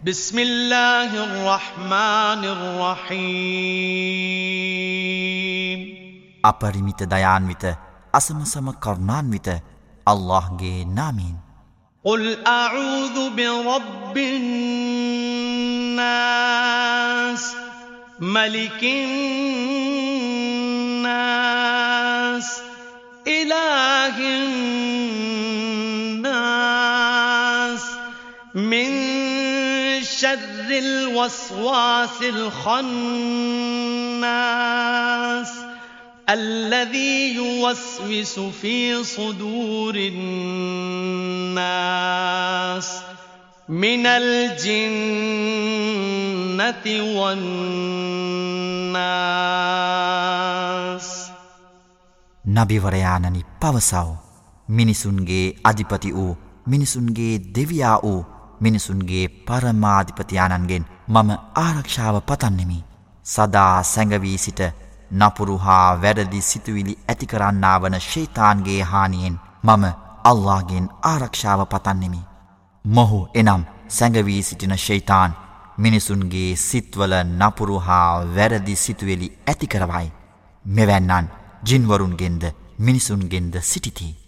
بسم الله الرحمن الرحيم අපරිමිත දයාන්විත අසමසම الله جي نامين قل أعوذ برب الناس ملك الناس إله الناس من شر الوسواس الخناس الذي يوسوس في صدور الناس من الجنة والناس නබිවරයානනි පවසව මිනිසුන්ගේ අධිපති වූ මිනිසුන්ගේ දෙවියා වූ මිනිසුන්ගේ පරමාධිපතියානන්ගෙන් මම ආරක්ෂාව පතන්නෙමි. සදා සැඟවී සිට නපුරු හා වැඩදි සිතුවිලි ඇතිකරන්නා වන ශේතාන්ගේ හානියෙන් මම අල්ලාගෙන් ආරක්ෂාව පතන්නෙමි. මොහු එනම් සැඟවී සිටින ශෛතාන් මිනිසුන්ගේ සිත්වල නපුරු හා වැරදි සිතුවෙලි ඇතිකරවයි. මෙවැන්නන් ජින්වරුන්ගෙන්ද මිනිසුන්ගෙන්ද සිටිති.